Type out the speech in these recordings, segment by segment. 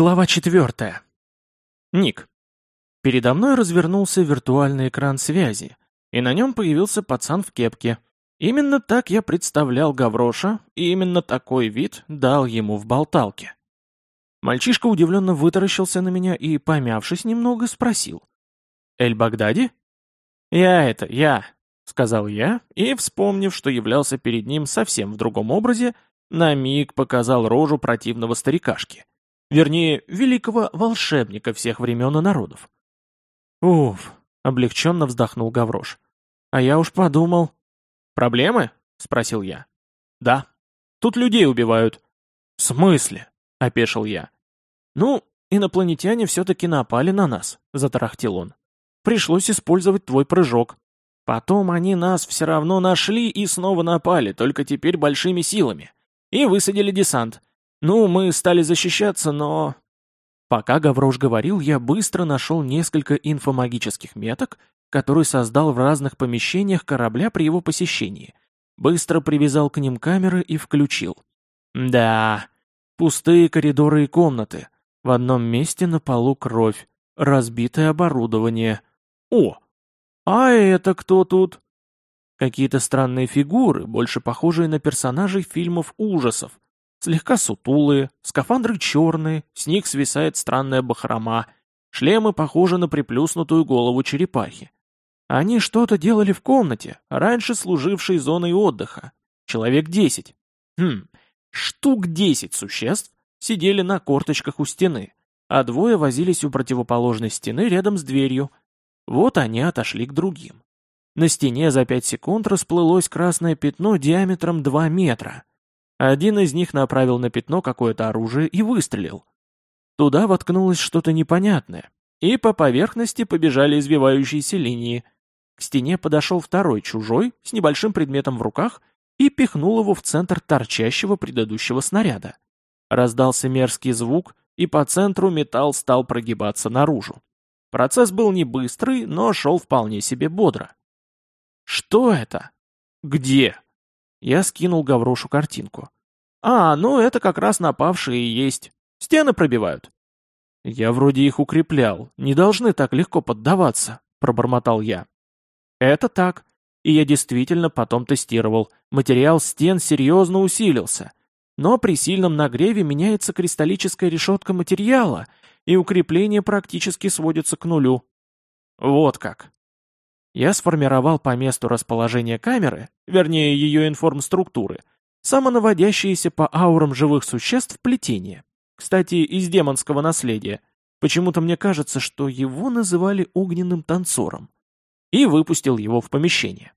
Глава четвертая. Ник. Передо мной развернулся виртуальный экран связи, и на нем появился пацан в кепке. Именно так я представлял Гавроша, и именно такой вид дал ему в болталке. Мальчишка удивленно вытаращился на меня и, помявшись немного, спросил. «Эль-Багдади?» «Я это, я», — сказал я, и, вспомнив, что являлся перед ним совсем в другом образе, на миг показал рожу противного старикашки. Вернее, великого волшебника всех времен и народов. «Уф», — облегченно вздохнул Гаврош. «А я уж подумал...» «Проблемы?» — спросил я. «Да. Тут людей убивают». «В смысле?» — опешил я. «Ну, инопланетяне все-таки напали на нас», — затарахтел он. «Пришлось использовать твой прыжок. Потом они нас все равно нашли и снова напали, только теперь большими силами. И высадили десант. Ну, мы стали защищаться, но... Пока Гаврош говорил, я быстро нашел несколько инфомагических меток, которые создал в разных помещениях корабля при его посещении. Быстро привязал к ним камеры и включил. Да, пустые коридоры и комнаты. В одном месте на полу кровь. Разбитое оборудование. О! А это кто тут? Какие-то странные фигуры, больше похожие на персонажей фильмов ужасов. Слегка сутулые, скафандры черные, с них свисает странная бахрома, шлемы похожи на приплюснутую голову черепахи. Они что-то делали в комнате, раньше служившей зоной отдыха. Человек десять. Хм, штук десять существ сидели на корточках у стены, а двое возились у противоположной стены рядом с дверью. Вот они отошли к другим. На стене за пять секунд расплылось красное пятно диаметром 2 метра. Один из них направил на пятно какое-то оружие и выстрелил. Туда воткнулось что-то непонятное, и по поверхности побежали извивающиеся линии. К стене подошел второй чужой с небольшим предметом в руках и пихнул его в центр торчащего предыдущего снаряда. Раздался мерзкий звук, и по центру металл стал прогибаться наружу. Процесс был не быстрый, но шел вполне себе бодро. «Что это?» «Где?» Я скинул Гаврошу картинку. «А, ну это как раз напавшие и есть. Стены пробивают». «Я вроде их укреплял. Не должны так легко поддаваться», — пробормотал я. «Это так. И я действительно потом тестировал. Материал стен серьезно усилился. Но при сильном нагреве меняется кристаллическая решетка материала, и укрепление практически сводится к нулю». «Вот как. Я сформировал по месту расположения камеры, вернее ее информструктуры, самонаводящиеся по аурам живых существ плетение. Кстати, из демонского наследия. Почему-то мне кажется, что его называли огненным танцором. И выпустил его в помещение.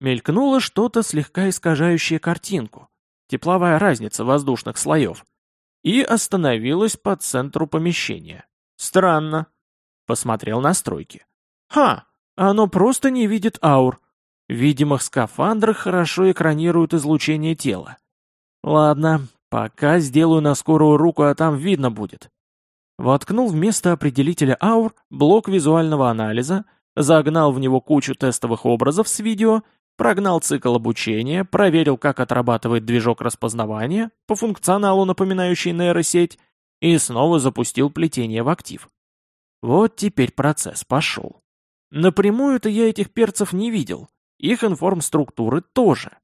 Мелькнуло что-то, слегка искажающее картинку. Тепловая разница воздушных слоев. И остановилось по центру помещения. Странно. Посмотрел настройки. Ха, оно просто не видит аур. В видимых скафандрах хорошо экранируют излучение тела. Ладно, пока сделаю на скорую руку, а там видно будет. Воткнул вместо определителя аур блок визуального анализа, загнал в него кучу тестовых образов с видео, прогнал цикл обучения, проверил, как отрабатывает движок распознавания, по функционалу напоминающий нейросеть, и снова запустил плетение в актив. Вот теперь процесс пошел. Напрямую-то я этих перцев не видел, их информструктуры тоже.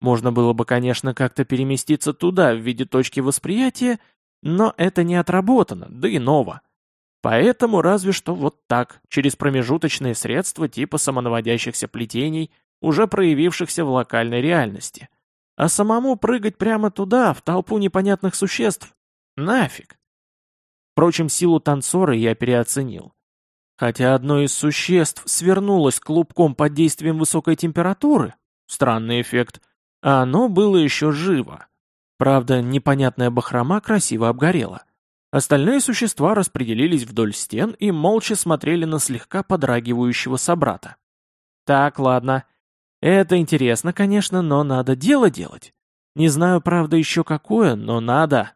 Можно было бы, конечно, как-то переместиться туда в виде точки восприятия, но это не отработано, да и ново. Поэтому разве что вот так, через промежуточные средства типа самонаводящихся плетений, уже проявившихся в локальной реальности. А самому прыгать прямо туда, в толпу непонятных существ? Нафиг. Впрочем, силу танцора я переоценил. Хотя одно из существ свернулось клубком под действием высокой температуры, странный эффект, а оно было еще живо. Правда, непонятная бахрома красиво обгорела. Остальные существа распределились вдоль стен и молча смотрели на слегка подрагивающего собрата. Так, ладно. Это интересно, конечно, но надо дело делать. Не знаю, правда, еще какое, но надо.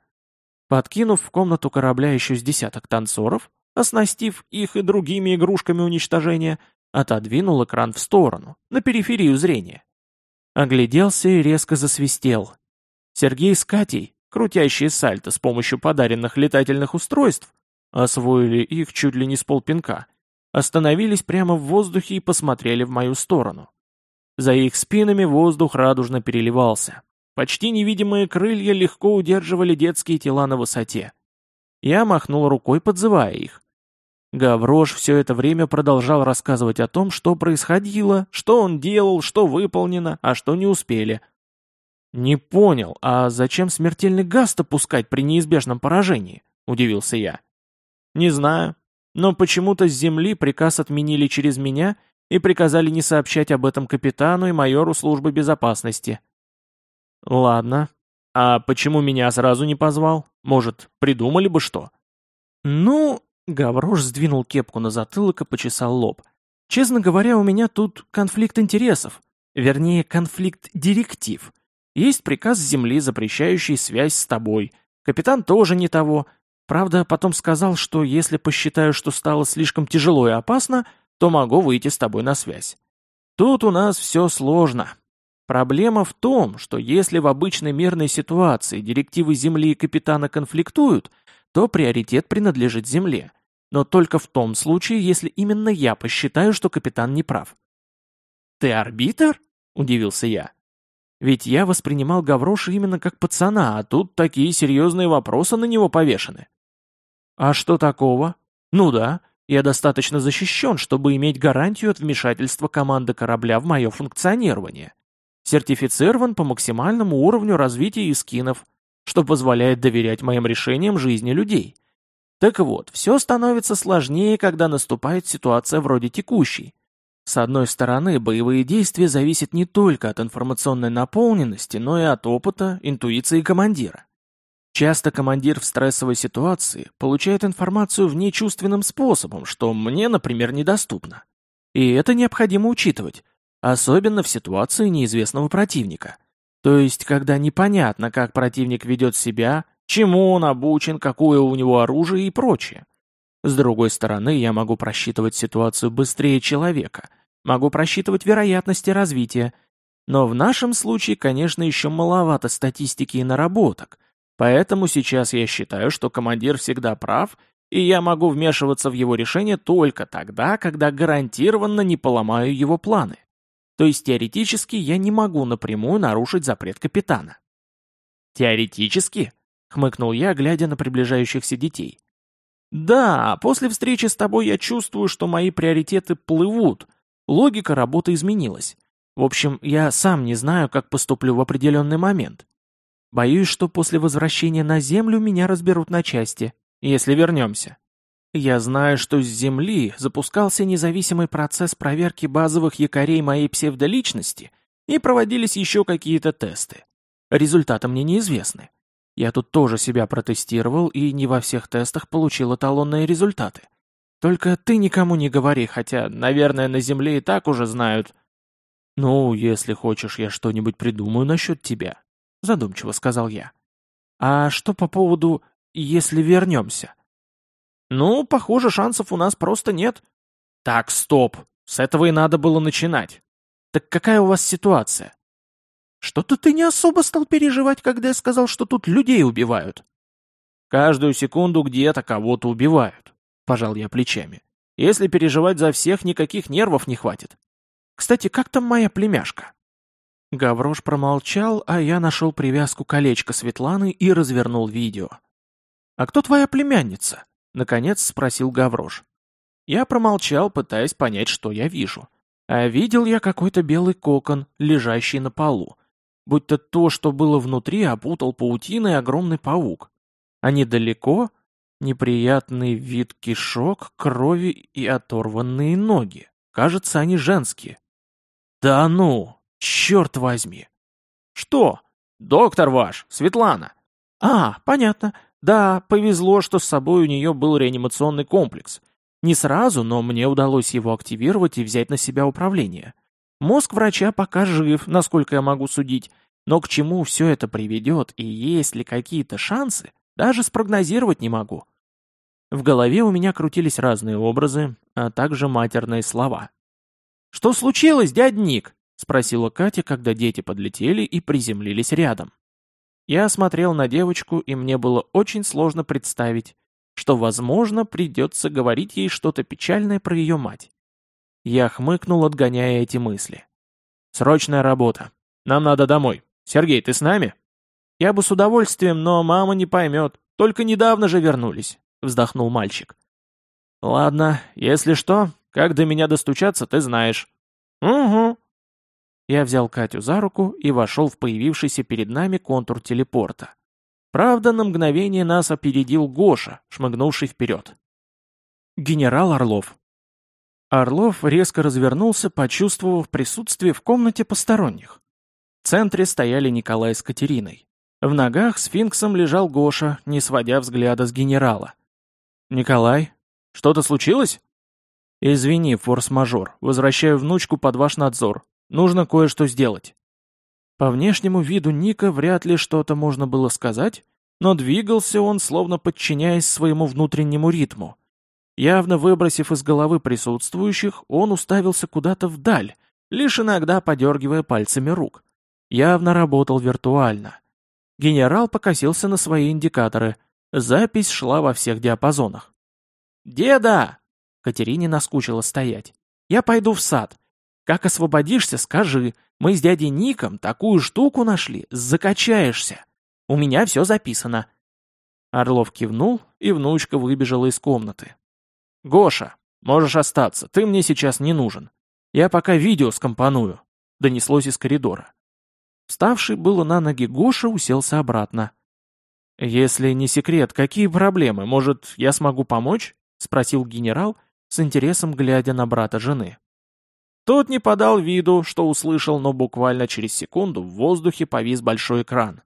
Подкинув в комнату корабля еще с десяток танцоров, оснастив их и другими игрушками уничтожения, отодвинул экран в сторону, на периферию зрения. Огляделся и резко засвистел. Сергей с Катей, крутящие сальто с помощью подаренных летательных устройств, освоили их чуть ли не с полпинка, остановились прямо в воздухе и посмотрели в мою сторону. За их спинами воздух радужно переливался. Почти невидимые крылья легко удерживали детские тела на высоте. Я махнул рукой, подзывая их. Гаврош все это время продолжал рассказывать о том, что происходило, что он делал, что выполнено, а что не успели. «Не понял, а зачем смертельный газ-то пускать при неизбежном поражении?» – удивился я. «Не знаю, но почему-то с земли приказ отменили через меня и приказали не сообщать об этом капитану и майору службы безопасности». «Ладно. А почему меня сразу не позвал? Может, придумали бы что?» «Ну...» — Гаврош сдвинул кепку на затылок и почесал лоб. «Честно говоря, у меня тут конфликт интересов. Вернее, конфликт директив. Есть приказ земли, запрещающий связь с тобой. Капитан тоже не того. Правда, потом сказал, что если посчитаю, что стало слишком тяжело и опасно, то могу выйти с тобой на связь. Тут у нас все сложно. Проблема в том, что если в обычной мирной ситуации директивы Земли и капитана конфликтуют, то приоритет принадлежит Земле. Но только в том случае, если именно я посчитаю, что капитан не прав. «Ты арбитр?» – удивился я. Ведь я воспринимал Гавроша именно как пацана, а тут такие серьезные вопросы на него повешены. А что такого? Ну да, я достаточно защищен, чтобы иметь гарантию от вмешательства команды корабля в мое функционирование. Сертифицирован по максимальному уровню развития искинов, что позволяет доверять моим решениям жизни людей. Так вот, все становится сложнее, когда наступает ситуация вроде текущей. С одной стороны, боевые действия зависят не только от информационной наполненности, но и от опыта, интуиции командира. Часто командир в стрессовой ситуации получает информацию внечувственным способом, что мне, например, недоступно. И это необходимо учитывать, особенно в ситуации неизвестного противника. То есть, когда непонятно, как противник ведет себя, чему он обучен, какое у него оружие и прочее. С другой стороны, я могу просчитывать ситуацию быстрее человека, могу просчитывать вероятности развития, но в нашем случае, конечно, еще маловато статистики и наработок, поэтому сейчас я считаю, что командир всегда прав, и я могу вмешиваться в его решение только тогда, когда гарантированно не поломаю его планы. То есть теоретически я не могу напрямую нарушить запрет капитана. «Теоретически?» — хмыкнул я, глядя на приближающихся детей. «Да, после встречи с тобой я чувствую, что мои приоритеты плывут. Логика работы изменилась. В общем, я сам не знаю, как поступлю в определенный момент. Боюсь, что после возвращения на Землю меня разберут на части, если вернемся. Я знаю, что с Земли запускался независимый процесс проверки базовых якорей моей псевдоличности и проводились еще какие-то тесты. Результаты мне неизвестны. Я тут тоже себя протестировал и не во всех тестах получил эталонные результаты. Только ты никому не говори, хотя, наверное, на Земле и так уже знают. Ну, если хочешь, я что-нибудь придумаю насчет тебя, задумчиво сказал я. А что по поводу «если вернемся»? Ну, похоже, шансов у нас просто нет. Так, стоп. С этого и надо было начинать. Так какая у вас ситуация? Что-то ты не особо стал переживать, когда я сказал, что тут людей убивают. Каждую секунду где-то кого-то убивают. Пожал я плечами. Если переживать за всех, никаких нервов не хватит. Кстати, как там моя племяшка? Гаврош промолчал, а я нашел привязку колечка Светланы и развернул видео. «А кто твоя племянница?» Наконец спросил Гаврош. Я промолчал, пытаясь понять, что я вижу. А видел я какой-то белый кокон, лежащий на полу. Будто то, что было внутри, опутал паутиной огромный паук. А недалеко неприятный вид кишок, крови и оторванные ноги. Кажется, они женские. Да ну, черт возьми. Что? Доктор ваш, Светлана. А, понятно. Да, повезло, что с собой у нее был реанимационный комплекс. Не сразу, но мне удалось его активировать и взять на себя управление. Мозг врача пока жив, насколько я могу судить, но к чему все это приведет и есть ли какие-то шансы, даже спрогнозировать не могу. В голове у меня крутились разные образы, а также матерные слова. «Что случилось, дядь Ник?» — спросила Катя, когда дети подлетели и приземлились рядом. Я смотрел на девочку, и мне было очень сложно представить, что, возможно, придется говорить ей что-то печальное про ее мать. Я хмыкнул, отгоняя эти мысли. «Срочная работа. Нам надо домой. Сергей, ты с нами?» «Я бы с удовольствием, но мама не поймет. Только недавно же вернулись», — вздохнул мальчик. «Ладно, если что, как до меня достучаться, ты знаешь». «Угу». Я взял Катю за руку и вошел в появившийся перед нами контур телепорта. Правда, на мгновение нас опередил Гоша, шмыгнувший вперед. «Генерал Орлов». Орлов резко развернулся, почувствовав присутствие в комнате посторонних. В центре стояли Николай с Катериной. В ногах сфинксом лежал Гоша, не сводя взгляда с генерала. «Николай, что-то случилось?» «Извини, форс-мажор, возвращаю внучку под ваш надзор. Нужно кое-что сделать». По внешнему виду Ника вряд ли что-то можно было сказать, но двигался он, словно подчиняясь своему внутреннему ритму. Явно выбросив из головы присутствующих, он уставился куда-то вдаль, лишь иногда подергивая пальцами рук. Явно работал виртуально. Генерал покосился на свои индикаторы. Запись шла во всех диапазонах. «Деда!» Катерине наскучило стоять. «Я пойду в сад. Как освободишься, скажи. Мы с дядей Ником такую штуку нашли, закачаешься. У меня все записано». Орлов кивнул, и внучка выбежала из комнаты. «Гоша, можешь остаться, ты мне сейчас не нужен. Я пока видео скомпоную», — донеслось из коридора. Вставший было на ноги Гоша уселся обратно. «Если не секрет, какие проблемы? Может, я смогу помочь?» — спросил генерал, с интересом глядя на брата жены. Тот не подал виду, что услышал, но буквально через секунду в воздухе повис большой экран.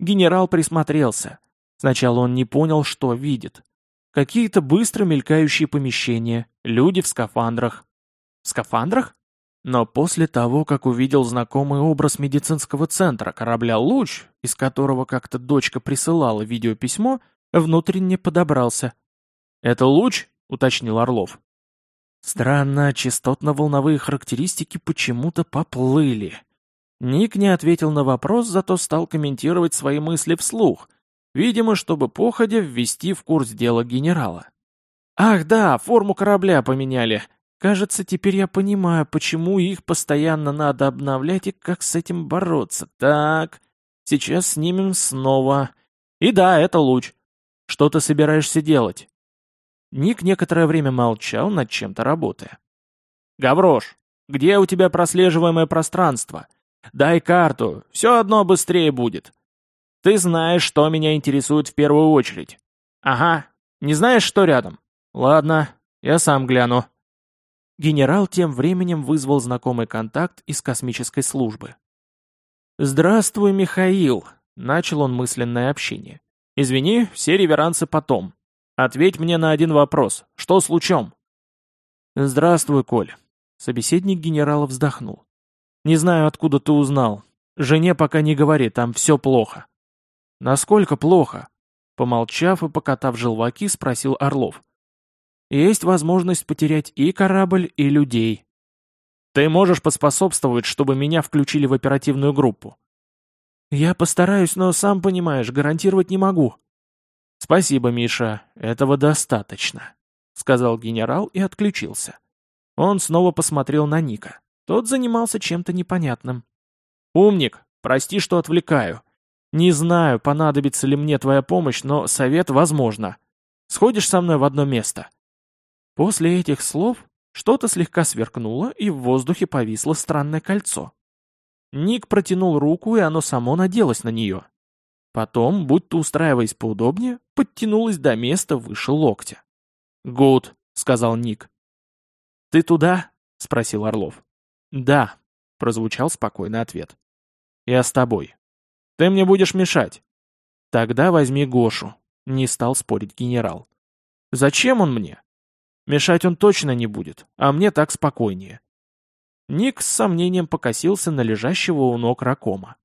Генерал присмотрелся. Сначала он не понял, что видит. Какие-то быстро мелькающие помещения, люди в скафандрах. В скафандрах? Но после того, как увидел знакомый образ медицинского центра корабля «Луч», из которого как-то дочка присылала видеописьмо, внутренне подобрался. «Это «Луч»?» — уточнил Орлов. Странно, частотно-волновые характеристики почему-то поплыли. Ник не ответил на вопрос, зато стал комментировать свои мысли вслух, видимо, чтобы походя ввести в курс дела генерала. «Ах да, форму корабля поменяли. Кажется, теперь я понимаю, почему их постоянно надо обновлять и как с этим бороться. Так, сейчас снимем снова. И да, это луч. Что ты собираешься делать?» Ник некоторое время молчал, над чем-то работая. «Гаврош, где у тебя прослеживаемое пространство? Дай карту, все одно быстрее будет. Ты знаешь, что меня интересует в первую очередь. Ага, не знаешь, что рядом? Ладно, я сам гляну». Генерал тем временем вызвал знакомый контакт из космической службы. «Здравствуй, Михаил», — начал он мысленное общение. «Извини, все реверансы потом. Ответь мне на один вопрос. Что с лучом?» «Здравствуй, Коль». Собеседник генерала вздохнул. «Не знаю, откуда ты узнал. Жене пока не говори, там все плохо». «Насколько плохо?» Помолчав и покатав желваки, спросил Орлов. «Есть возможность потерять и корабль, и людей. Ты можешь поспособствовать, чтобы меня включили в оперативную группу?» «Я постараюсь, но, сам понимаешь, гарантировать не могу», «Спасибо, Миша, этого достаточно», — сказал генерал и отключился. Он снова посмотрел на Ника. Тот занимался чем-то непонятным. «Умник, прости, что отвлекаю. Не знаю, понадобится ли мне твоя помощь, но совет возможно. Сходишь со мной в одно место?» После этих слов что-то слегка сверкнуло, и в воздухе повисло странное кольцо. Ник протянул руку, и оно само наделось на нее. Потом, будто устраиваясь поудобнее, подтянулась до места выше локтя. «Гуд», — сказал Ник. «Ты туда?» — спросил Орлов. «Да», — прозвучал спокойный ответ. «Я с тобой. Ты мне будешь мешать». «Тогда возьми Гошу», — не стал спорить генерал. «Зачем он мне?» «Мешать он точно не будет, а мне так спокойнее». Ник с сомнением покосился на лежащего у ног Ракома.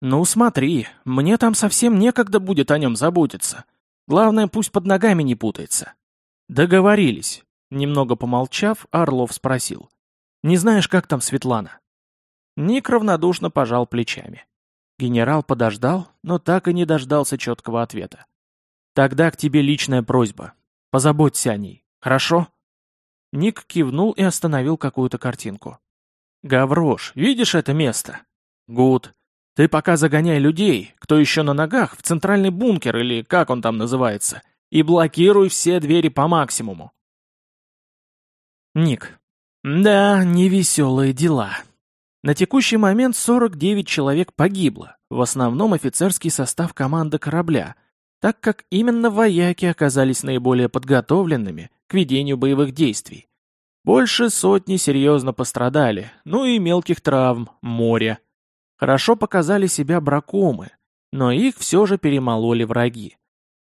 «Ну смотри, мне там совсем некогда будет о нем заботиться. Главное, пусть под ногами не путается». «Договорились». Немного помолчав, Орлов спросил. «Не знаешь, как там Светлана?» Ник равнодушно пожал плечами. Генерал подождал, но так и не дождался четкого ответа. «Тогда к тебе личная просьба. Позаботься о ней, хорошо?» Ник кивнул и остановил какую-то картинку. «Гаврош, видишь это место?» «Гуд. Ты пока загоняй людей, кто еще на ногах, в центральный бункер или как он там называется, и блокируй все двери по максимуму». Ник. Да, невеселые дела. На текущий момент 49 человек погибло, в основном офицерский состав команды корабля, так как именно вояки оказались наиболее подготовленными к ведению боевых действий. Больше сотни серьезно пострадали, ну и мелких травм, море. Хорошо показали себя бракомы, но их все же перемололи враги.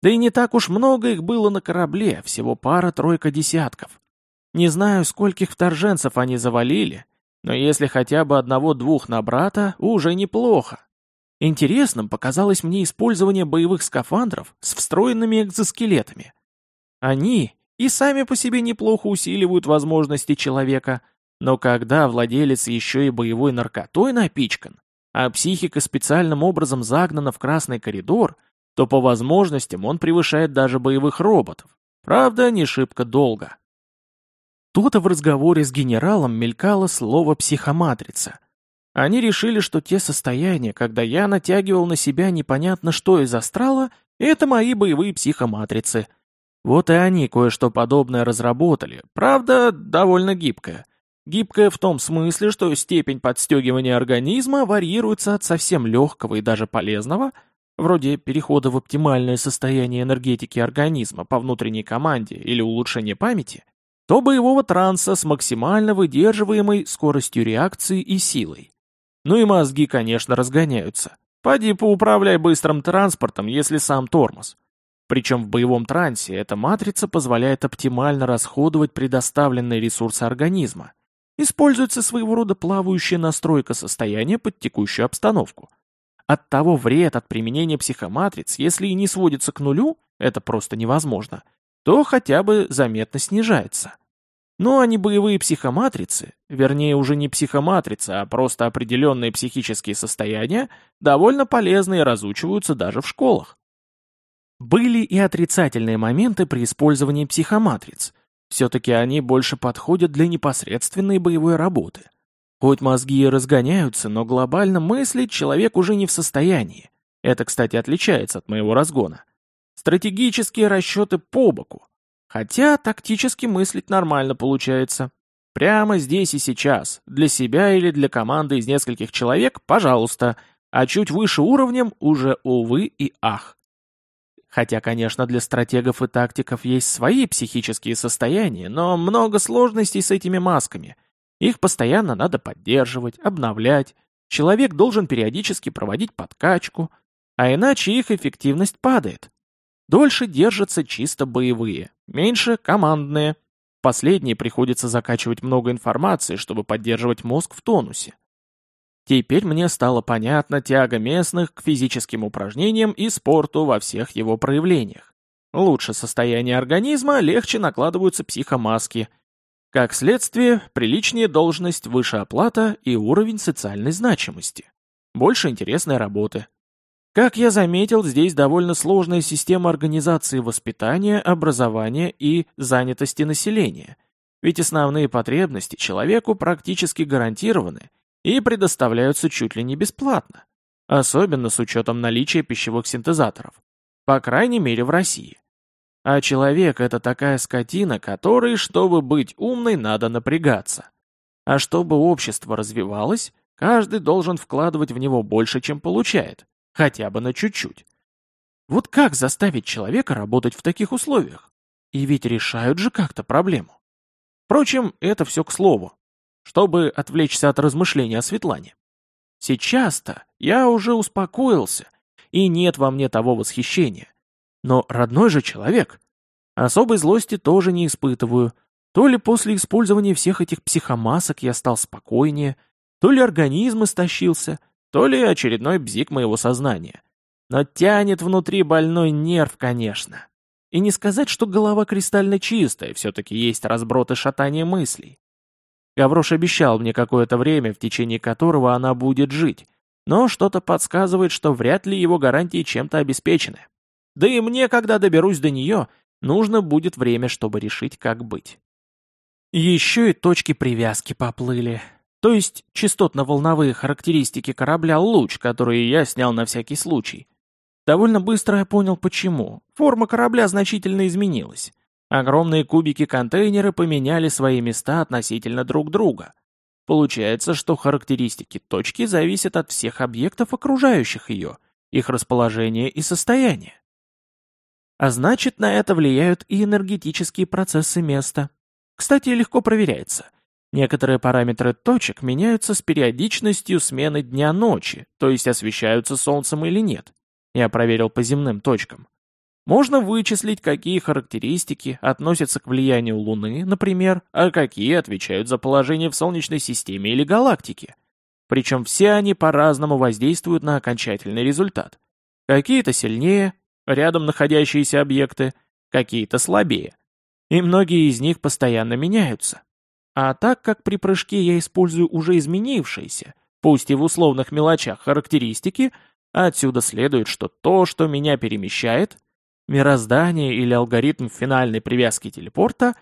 Да и не так уж много их было на корабле, всего пара-тройка десятков. Не знаю, скольких вторженцев они завалили, но если хотя бы одного-двух на брата, уже неплохо. Интересным показалось мне использование боевых скафандров с встроенными экзоскелетами. Они и сами по себе неплохо усиливают возможности человека, но когда владелец еще и боевой наркотой напичкан, а психика специальным образом загнана в красный коридор, то по возможностям он превышает даже боевых роботов. Правда, не шибко долго. То-то в разговоре с генералом мелькало слово «психоматрица». Они решили, что те состояния, когда я натягивал на себя непонятно что из астрала, это мои боевые психоматрицы. Вот и они кое-что подобное разработали, правда, довольно гибкое. Гибкое в том смысле, что степень подстегивания организма варьируется от совсем легкого и даже полезного, вроде перехода в оптимальное состояние энергетики организма по внутренней команде или улучшения памяти, то боевого транса с максимально выдерживаемой скоростью реакции и силой. Ну и мозги, конечно, разгоняются. Поди поуправляй быстрым транспортом, если сам тормоз. Причем в боевом трансе эта матрица позволяет оптимально расходовать предоставленные ресурсы организма. Используется своего рода плавающая настройка состояния под текущую обстановку. Оттого вред от применения психоматриц, если и не сводится к нулю, это просто невозможно, то хотя бы заметно снижается. Ну а не боевые психоматрицы, вернее уже не психоматрицы, а просто определенные психические состояния, довольно полезны и разучиваются даже в школах. Были и отрицательные моменты при использовании психоматриц. Все-таки они больше подходят для непосредственной боевой работы. Хоть мозги и разгоняются, но глобально мыслить человек уже не в состоянии. Это, кстати, отличается от моего разгона. Стратегические расчеты по боку, Хотя тактически мыслить нормально получается. Прямо здесь и сейчас, для себя или для команды из нескольких человек, пожалуйста, а чуть выше уровнем уже увы и ах. Хотя, конечно, для стратегов и тактиков есть свои психические состояния, но много сложностей с этими масками. Их постоянно надо поддерживать, обновлять. Человек должен периодически проводить подкачку, а иначе их эффективность падает. Дольше держатся чисто боевые, меньше — командные. Последние приходится закачивать много информации, чтобы поддерживать мозг в тонусе. Теперь мне стало понятна тяга местных к физическим упражнениям и спорту во всех его проявлениях. Лучше состояние организма, легче накладываются психомаски. Как следствие, приличнее должность, выше оплата и уровень социальной значимости. Больше интересной работы. Как я заметил, здесь довольно сложная система организации воспитания, образования и занятости населения, ведь основные потребности человеку практически гарантированы и предоставляются чуть ли не бесплатно, особенно с учетом наличия пищевых синтезаторов, по крайней мере в России. А человек — это такая скотина, которой, чтобы быть умной, надо напрягаться. А чтобы общество развивалось, каждый должен вкладывать в него больше, чем получает. Хотя бы на чуть-чуть. Вот как заставить человека работать в таких условиях? И ведь решают же как-то проблему. Впрочем, это все к слову, чтобы отвлечься от размышления о Светлане. Сейчас-то я уже успокоился, и нет во мне того восхищения. Но родной же человек. Особой злости тоже не испытываю. То ли после использования всех этих психомасок я стал спокойнее, то ли организм истощился — то ли очередной бзик моего сознания. Но тянет внутри больной нерв, конечно. И не сказать, что голова кристально чистая, все-таки есть разброд и шатание мыслей. Гаврош обещал мне какое-то время, в течение которого она будет жить, но что-то подсказывает, что вряд ли его гарантии чем-то обеспечены. Да и мне, когда доберусь до нее, нужно будет время, чтобы решить, как быть. Еще и точки привязки поплыли. То есть частотно-волновые характеристики корабля «Луч», которые я снял на всякий случай. Довольно быстро я понял, почему. Форма корабля значительно изменилась. Огромные кубики-контейнеры поменяли свои места относительно друг друга. Получается, что характеристики точки зависят от всех объектов, окружающих ее, их расположения и состояния. А значит, на это влияют и энергетические процессы места. Кстати, легко проверяется. Некоторые параметры точек меняются с периодичностью смены дня-ночи, то есть освещаются солнцем или нет. Я проверил по земным точкам. Можно вычислить, какие характеристики относятся к влиянию Луны, например, а какие отвечают за положение в Солнечной системе или галактике. Причем все они по-разному воздействуют на окончательный результат. Какие-то сильнее, рядом находящиеся объекты, какие-то слабее. И многие из них постоянно меняются. А так как при прыжке я использую уже изменившиеся, пусть и в условных мелочах, характеристики, отсюда следует, что то, что меня перемещает – мироздание или алгоритм финальной привязки телепорта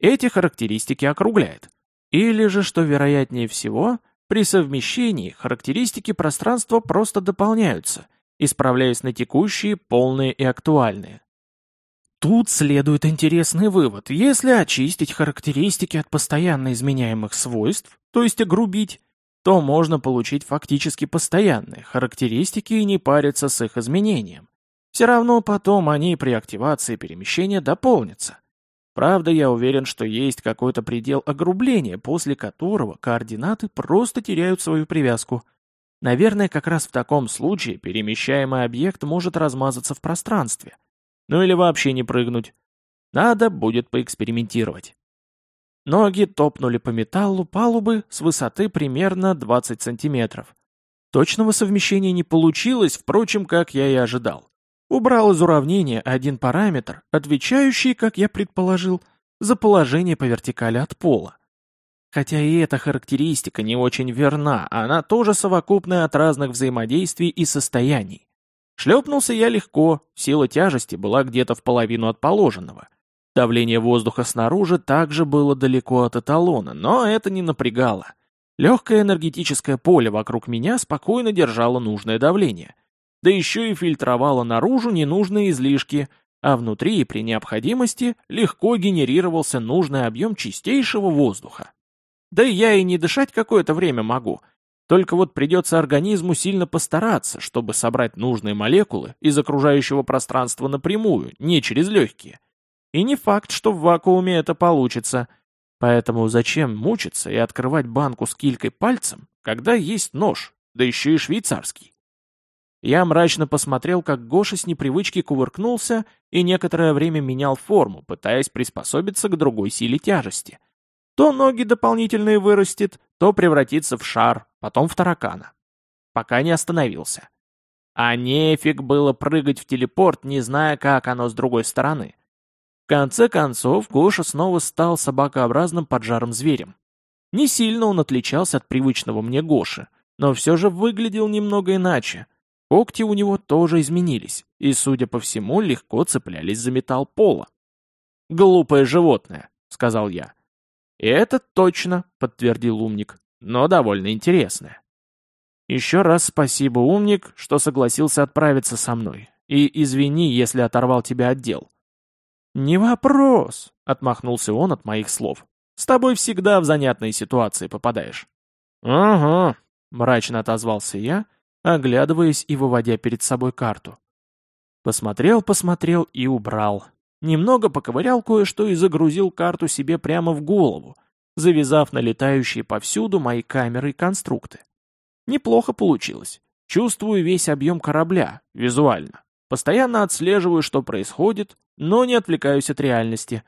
эти характеристики округляет. Или же, что вероятнее всего, при совмещении характеристики пространства просто дополняются, исправляясь на текущие, полные и актуальные. Тут следует интересный вывод. Если очистить характеристики от постоянно изменяемых свойств, то есть огрубить, то можно получить фактически постоянные характеристики и не париться с их изменением. Все равно потом они при активации перемещения дополнятся. Правда, я уверен, что есть какой-то предел огрубления, после которого координаты просто теряют свою привязку. Наверное, как раз в таком случае перемещаемый объект может размазаться в пространстве. Ну или вообще не прыгнуть. Надо будет поэкспериментировать. Ноги топнули по металлу палубы с высоты примерно 20 сантиметров. Точного совмещения не получилось, впрочем, как я и ожидал. Убрал из уравнения один параметр, отвечающий, как я предположил, за положение по вертикали от пола. Хотя и эта характеристика не очень верна, она тоже совокупная от разных взаимодействий и состояний. Шлепнулся я легко, сила тяжести была где-то в половину от положенного. Давление воздуха снаружи также было далеко от эталона, но это не напрягало. Легкое энергетическое поле вокруг меня спокойно держало нужное давление — да еще и фильтровала наружу ненужные излишки, а внутри при необходимости легко генерировался нужный объем чистейшего воздуха. Да и я и не дышать какое-то время могу, только вот придется организму сильно постараться, чтобы собрать нужные молекулы из окружающего пространства напрямую, не через легкие. И не факт, что в вакууме это получится. Поэтому зачем мучиться и открывать банку с килькой пальцем, когда есть нож, да еще и швейцарский? Я мрачно посмотрел, как Гоша с непривычки кувыркнулся и некоторое время менял форму, пытаясь приспособиться к другой силе тяжести. То ноги дополнительные вырастет, то превратится в шар, потом в таракана. Пока не остановился. А нефиг было прыгать в телепорт, не зная, как оно с другой стороны. В конце концов, Гоша снова стал собакообразным поджарым зверем. Не сильно он отличался от привычного мне Гоши, но все же выглядел немного иначе, Когти у него тоже изменились, и, судя по всему, легко цеплялись за металл пола. «Глупое животное», — сказал я. «И это точно», — подтвердил умник, — «но довольно интересное». «Еще раз спасибо, умник, что согласился отправиться со мной. И извини, если оторвал тебя от дел». «Не вопрос», — отмахнулся он от моих слов. «С тобой всегда в занятные ситуации попадаешь». «Ага», — мрачно отозвался я, оглядываясь и выводя перед собой карту. Посмотрел, посмотрел и убрал. Немного поковырял кое-что и загрузил карту себе прямо в голову, завязав на летающие повсюду мои камеры и конструкты. Неплохо получилось. Чувствую весь объем корабля, визуально. Постоянно отслеживаю, что происходит, но не отвлекаюсь от реальности.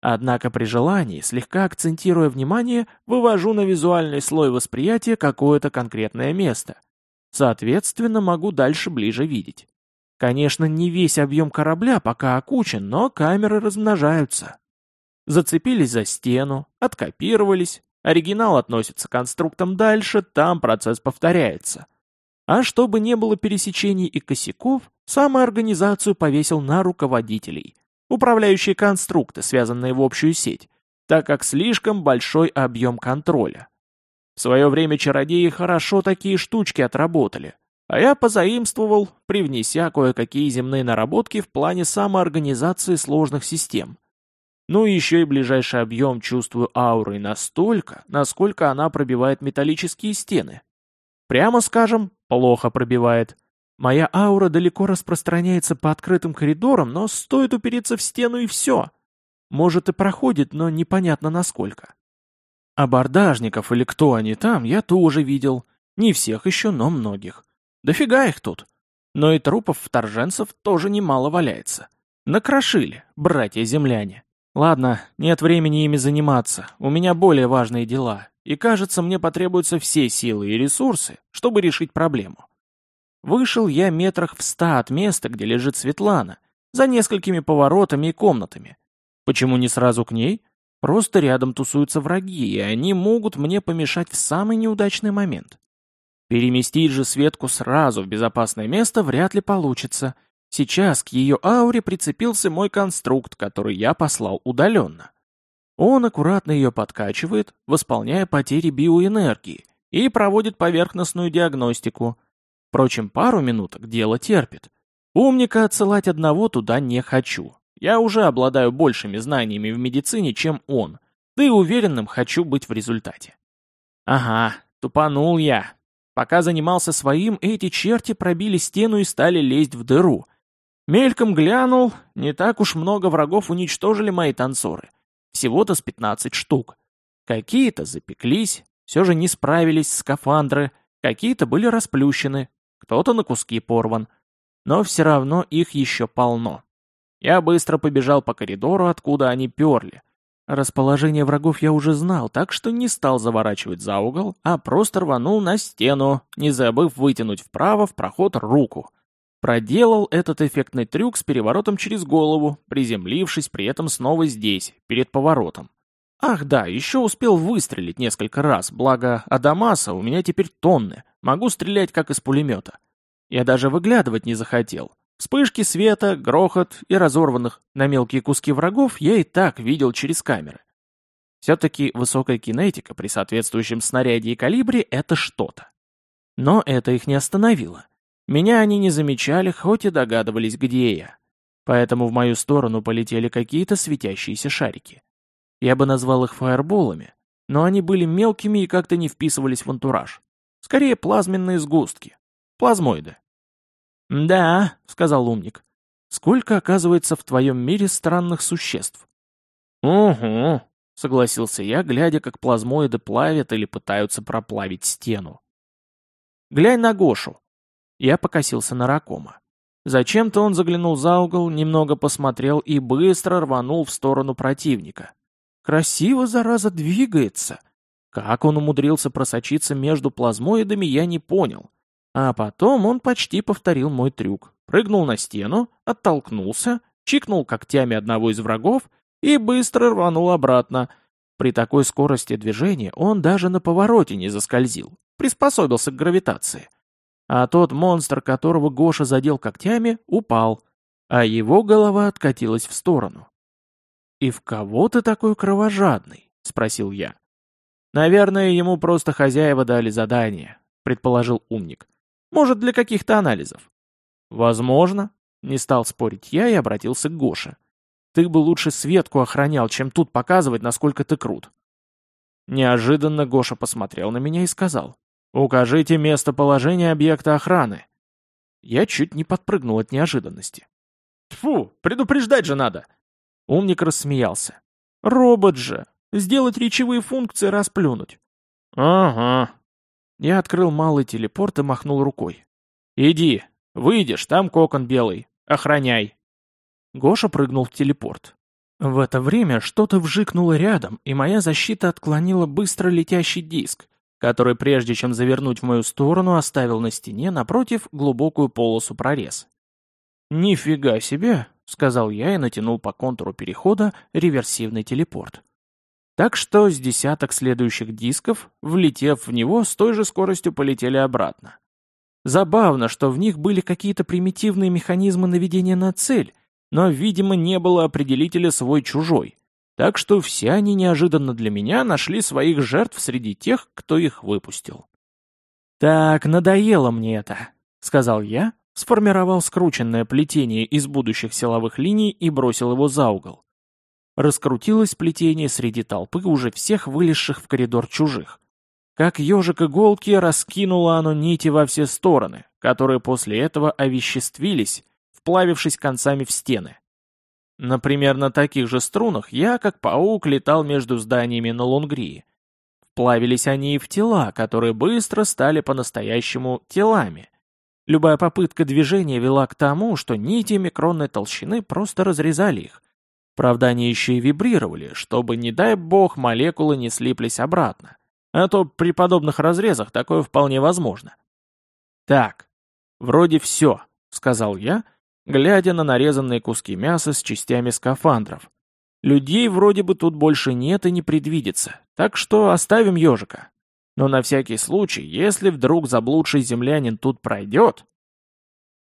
Однако при желании, слегка акцентируя внимание, вывожу на визуальный слой восприятия какое-то конкретное место — Соответственно, могу дальше ближе видеть. Конечно, не весь объем корабля пока окучен, но камеры размножаются. Зацепились за стену, откопировались, оригинал относится к конструктам дальше, там процесс повторяется. А чтобы не было пересечений и косяков, самоорганизацию повесил на руководителей, управляющие конструкты, связанные в общую сеть, так как слишком большой объем контроля. В свое время чародеи хорошо такие штучки отработали, а я позаимствовал, привнеся кое-какие земные наработки в плане самоорганизации сложных систем. Ну и еще и ближайший объем чувствую аурой настолько, насколько она пробивает металлические стены. Прямо скажем, плохо пробивает. Моя аура далеко распространяется по открытым коридорам, но стоит упереться в стену и все. Может и проходит, но непонятно насколько. Абордажников или кто они там, я тоже видел. Не всех еще, но многих. Дофига их тут. Но и трупов вторженцев тоже немало валяется. Накрошили, братья-земляне. Ладно, нет времени ими заниматься, у меня более важные дела, и кажется, мне потребуются все силы и ресурсы, чтобы решить проблему. Вышел я метрах в ста от места, где лежит Светлана, за несколькими поворотами и комнатами. Почему не сразу к ней? Просто рядом тусуются враги, и они могут мне помешать в самый неудачный момент. Переместить же Светку сразу в безопасное место вряд ли получится. Сейчас к ее ауре прицепился мой конструкт, который я послал удаленно. Он аккуратно ее подкачивает, восполняя потери биоэнергии, и проводит поверхностную диагностику. Впрочем, пару минуток дело терпит. Умника отсылать одного туда не хочу. Я уже обладаю большими знаниями в медицине, чем он, да и уверенным хочу быть в результате. Ага, тупанул я, Пока занимался своим, эти черти пробили стену и стали лезть в дыру. Мельком глянул, не так уж много врагов уничтожили мои танцоры. Всего-то с 15 штук. Какие-то запеклись, все же не справились скафандры, какие-то были расплющены, кто-то на куски порван. Но все равно их еще полно. Я быстро побежал по коридору, откуда они перли. Расположение врагов я уже знал, так что не стал заворачивать за угол, а просто рванул на стену, не забыв вытянуть вправо в проход руку. Проделал этот эффектный трюк с переворотом через голову, приземлившись при этом снова здесь, перед поворотом. Ах да, еще успел выстрелить несколько раз, благо Адамаса у меня теперь тонны, могу стрелять как из пулемета. Я даже выглядывать не захотел. Вспышки света, грохот и разорванных на мелкие куски врагов я и так видел через камеры. Все-таки высокая кинетика при соответствующем снаряде и калибре — это что-то. Но это их не остановило. Меня они не замечали, хоть и догадывались, где я. Поэтому в мою сторону полетели какие-то светящиеся шарики. Я бы назвал их фаерболами, но они были мелкими и как-то не вписывались в антураж. Скорее, плазменные сгустки. Плазмоиды. «Да», — сказал умник. «Сколько, оказывается, в твоем мире странных существ?» «Угу», — согласился я, глядя, как плазмоиды плавят или пытаются проплавить стену. «Глянь на Гошу». Я покосился на Ракома. Зачем-то он заглянул за угол, немного посмотрел и быстро рванул в сторону противника. Красиво, зараза, двигается. Как он умудрился просочиться между плазмоидами, я не понял. А потом он почти повторил мой трюк. Прыгнул на стену, оттолкнулся, чикнул когтями одного из врагов и быстро рванул обратно. При такой скорости движения он даже на повороте не заскользил, приспособился к гравитации. А тот монстр, которого Гоша задел когтями, упал, а его голова откатилась в сторону. «И в кого ты такой кровожадный?» — спросил я. «Наверное, ему просто хозяева дали задание», — предположил умник. Может, для каких-то анализов. Возможно. Не стал спорить я и обратился к Гоше. Ты бы лучше Светку охранял, чем тут показывать, насколько ты крут. Неожиданно Гоша посмотрел на меня и сказал. «Укажите местоположение объекта охраны». Я чуть не подпрыгнул от неожиданности. «Тьфу, предупреждать же надо!» Умник рассмеялся. «Робот же! Сделать речевые функции расплюнуть». «Ага», я открыл малый телепорт и махнул рукой. «Иди, выйдешь, там кокон белый. Охраняй!» Гоша прыгнул в телепорт. В это время что-то вжикнуло рядом, и моя защита отклонила быстро летящий диск, который, прежде чем завернуть в мою сторону, оставил на стене напротив глубокую полосу прорез. «Нифига себе!» — сказал я и натянул по контуру перехода реверсивный телепорт. Так что с десяток следующих дисков, влетев в него, с той же скоростью полетели обратно. Забавно, что в них были какие-то примитивные механизмы наведения на цель, но, видимо, не было определителя свой-чужой. Так что все они неожиданно для меня нашли своих жертв среди тех, кто их выпустил. «Так, надоело мне это», — сказал я, сформировал скрученное плетение из будущих силовых линий и бросил его за угол. Раскрутилось плетение среди толпы уже всех вылезших в коридор чужих. Как ежик иголки раскинуло оно нити во все стороны, которые после этого овеществились, вплавившись концами в стены. Например, на таких же струнах я, как паук, летал между зданиями на Лунгрии. Вплавились они и в тела, которые быстро стали по-настоящему телами. Любая попытка движения вела к тому, что нити микронной толщины просто разрезали их. Правда, они еще и вибрировали, чтобы, не дай бог, молекулы не слиплись обратно. А то при подобных разрезах такое вполне возможно. «Так, вроде все», — сказал я, — глядя на нарезанные куски мяса с частями скафандров. Людей вроде бы тут больше нет и не предвидится, так что оставим ежика. Но на всякий случай, если вдруг заблудший землянин тут пройдет...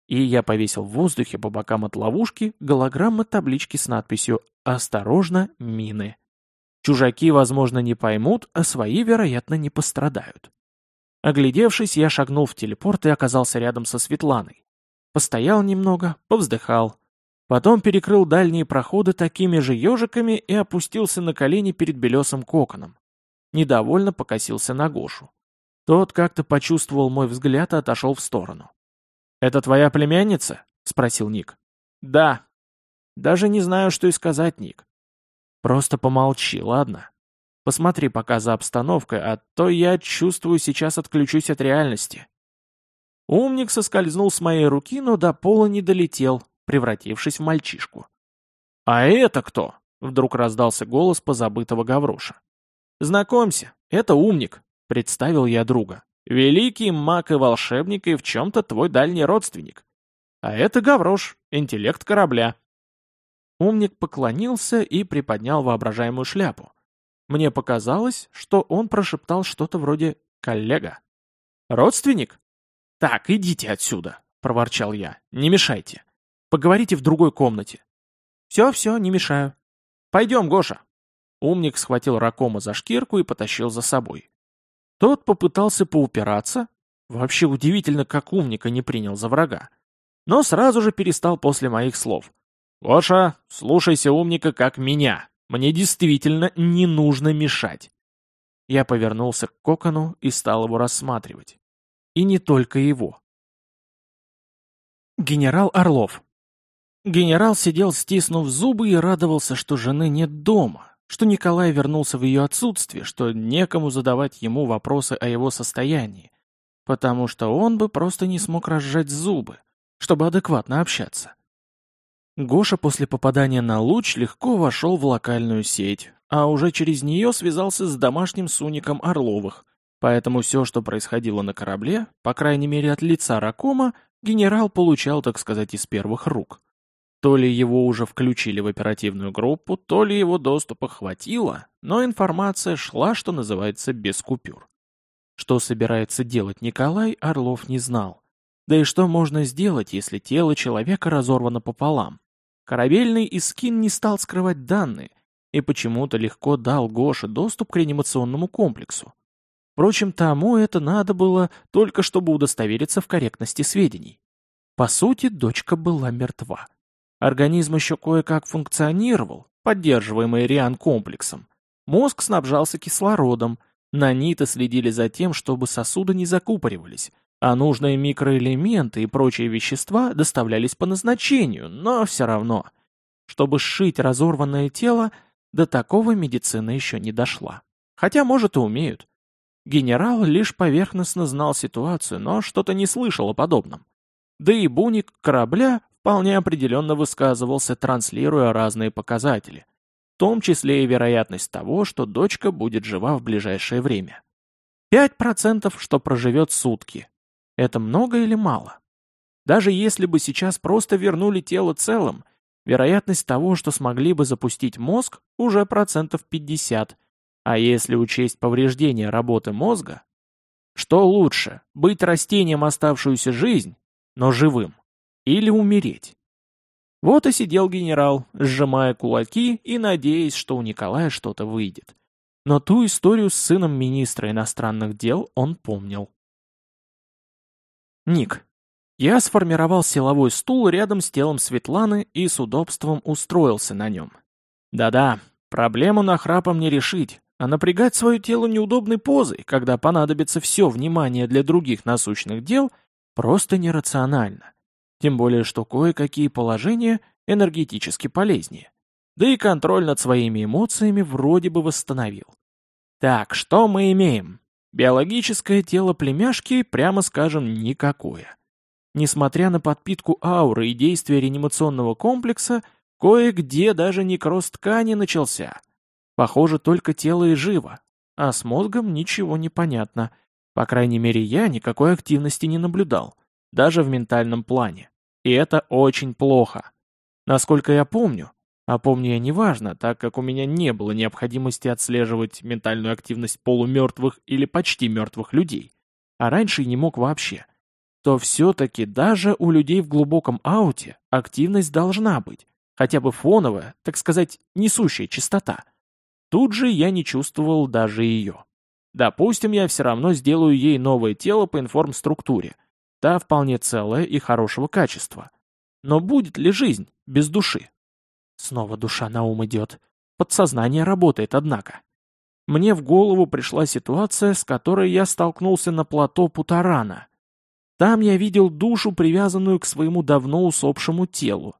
И я повесил в воздухе по бокам от ловушки голограммы таблички с надписью «Осторожно, мины». Чужаки, возможно, не поймут, а свои, вероятно, не пострадают. Оглядевшись, я шагнул в телепорт и оказался рядом со Светланой. Постоял немного, повздыхал. Потом перекрыл дальние проходы такими же ежиками и опустился на колени перед белесым коконом. Недовольно покосился на Гошу. Тот как-то почувствовал мой взгляд и отошел в сторону. «Это твоя племянница?» — спросил Ник. «Да». «Даже не знаю, что и сказать, Ник». «Просто помолчи, ладно? Посмотри пока за обстановкой, а то я чувствую, сейчас отключусь от реальности». Умник соскользнул с моей руки, но до пола не долетел, превратившись в мальчишку. «А это кто?» — вдруг раздался голос позабытого Гавроша. «Знакомься, это умник», — представил я друга. «Великий маг и волшебник и в чем-то твой дальний родственник. А это Гаврош, интеллект корабля». Умник поклонился и приподнял воображаемую шляпу. Мне показалось, что он прошептал что-то вроде «коллега». «Родственник?» «Так, идите отсюда», — проворчал я. «Не мешайте. Поговорите в другой комнате». «Все-все, не мешаю». «Пойдем, Гоша». Умник схватил Ракома за шкирку и потащил за собой. Тот попытался поупираться. Вообще удивительно, как умника не принял за врага. Но сразу же перестал после моих слов. «Гоша, слушайся умника как меня. Мне действительно не нужно мешать». Я повернулся к кокону и стал его рассматривать. И не только его. Генерал Орлов. Генерал сидел, стиснув зубы, и радовался, что жены нет дома, что Николай вернулся в ее отсутствие, что некому задавать ему вопросы о его состоянии, потому что он бы просто не смог разжать зубы, чтобы адекватно общаться. Гоша после попадания на луч легко вошел в локальную сеть, а уже через нее связался с домашним суником Орловых, Поэтому все, что происходило на корабле, по крайней мере от лица Ракома, генерал получал, так сказать, из первых рук. То ли его уже включили в оперативную группу, то ли его доступа хватило, но информация шла, что называется, без купюр. Что собирается делать Николай, Орлов не знал. Да и что можно сделать, если тело человека разорвано пополам? Корабельный Искин не стал скрывать данные и почему-то легко дал Гоше доступ к реанимационному комплексу. Впрочем, тому это надо было только чтобы удостовериться в корректности сведений. По сути, дочка была мертва. Организм еще кое-как функционировал, поддерживаемый риан-комплексом. Мозг снабжался кислородом, наниты следили за тем, чтобы сосуды не закупоривались, а нужные микроэлементы и прочие вещества доставлялись по назначению, но все равно. Чтобы сшить разорванное тело, до такого медицина еще не дошла. Хотя, может, и умеют. Генерал лишь поверхностно знал ситуацию, но что-то не слышал о подобном. Да и буник корабля вполне определенно высказывался, транслируя разные показатели, в том числе и вероятность того, что дочка будет жива в ближайшее время. 5% что проживет сутки. Это много или мало? Даже если бы сейчас просто вернули тело целым, вероятность того, что смогли бы запустить мозг, уже процентов 50, а если учесть повреждения работы мозга... Что лучше, быть растением оставшуюся жизнь, но живым, или умереть? Вот и сидел генерал, сжимая кулаки и надеясь, что у Николая что-то выйдет. Но ту историю с сыном министра иностранных дел он помнил. Ник. Я сформировал силовой стул рядом с телом Светланы и с удобством устроился на нем. Да-да, проблему нахрапом не решить, а напрягать свое тело неудобной позой, когда понадобится все внимание для других насущных дел, просто нерационально. Тем более, что кое-какие положения энергетически полезнее. Да и контроль над своими эмоциями вроде бы восстановил. Так, что мы имеем? Биологическое тело племяшки, прямо скажем, никакое. Несмотря на подпитку ауры и действия реанимационного комплекса, кое-где даже некроз ткани начался. Похоже, только тело и живо, а с мозгом ничего не понятно. По крайней мере, я никакой активности не наблюдал, даже в ментальном плане. И это очень плохо. Насколько я помню, а помню я неважно, так как у меня не было необходимости отслеживать ментальную активность полумертвых или почти мертвых людей, а раньше и не мог вообще, то все-таки даже у людей в глубоком ауте активность должна быть, хотя бы фоновая, так сказать, несущая частота. Тут же я не чувствовал даже ее. Допустим, я все равно сделаю ей новое тело по информструктуре, Та вполне целая и хорошего качества. Но будет ли жизнь без души? Снова душа на ум идет. Подсознание работает, однако. Мне в голову пришла ситуация, с которой я столкнулся на плато Путарана. Там я видел душу, привязанную к своему давно усопшему телу.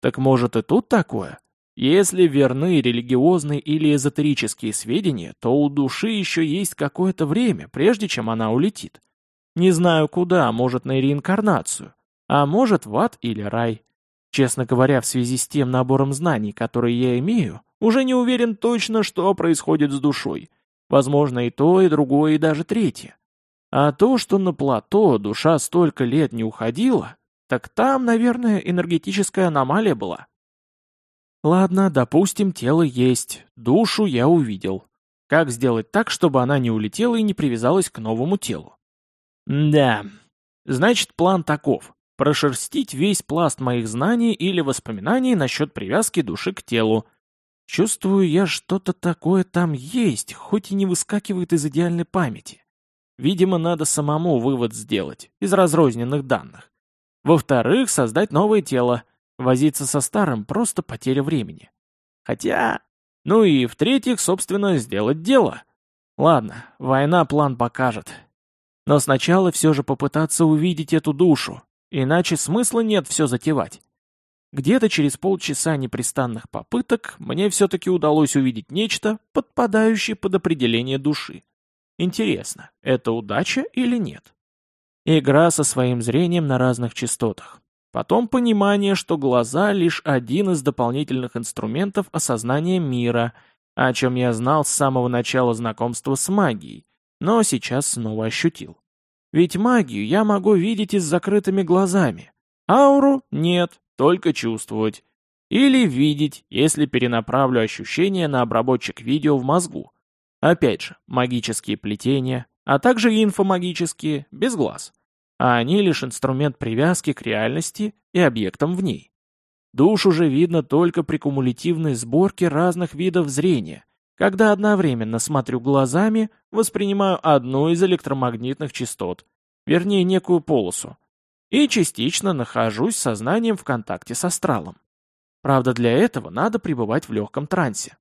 Так может и тут такое? Если верны религиозные или эзотерические сведения, то у души еще есть какое-то время, прежде чем она улетит. Не знаю куда, может на реинкарнацию, а может в ад или рай. Честно говоря, в связи с тем набором знаний, которые я имею, уже не уверен точно, что происходит с душой. Возможно и то, и другое, и даже третье. А то, что на плато душа столько лет не уходила, так там, наверное, энергетическая аномалия была. Ладно, допустим, тело есть, душу я увидел. Как сделать так, чтобы она не улетела и не привязалась к новому телу? Да. Значит, план таков. Прошерстить весь пласт моих знаний или воспоминаний насчет привязки души к телу. Чувствую я, что-то такое там есть, хоть и не выскакивает из идеальной памяти. Видимо, надо самому вывод сделать, из разрозненных данных. Во-вторых, создать новое тело. Возиться со старым — просто потеря времени. Хотя... Ну и в-третьих, собственно, сделать дело. Ладно, война план покажет. Но сначала все же попытаться увидеть эту душу, иначе смысла нет все затевать. Где-то через полчаса непрестанных попыток мне все-таки удалось увидеть нечто, подпадающее под определение души. Интересно, это удача или нет? Игра со своим зрением на разных частотах. Потом понимание, что глаза — лишь один из дополнительных инструментов осознания мира, о чем я знал с самого начала знакомства с магией, но сейчас снова ощутил. Ведь магию я могу видеть и с закрытыми глазами. Ауру нет, только чувствовать. Или видеть, если перенаправлю ощущения на обработчик видео в мозгу. Опять же, магические плетения, а также инфомагические, без глаз. А они лишь инструмент привязки к реальности и объектам в ней. Душу же видно только при кумулятивной сборке разных видов зрения, когда одновременно смотрю глазами, воспринимаю одну из электромагнитных частот, вернее некую полосу, и частично нахожусь сознанием в контакте с астралом. Правда, для этого надо пребывать в легком трансе.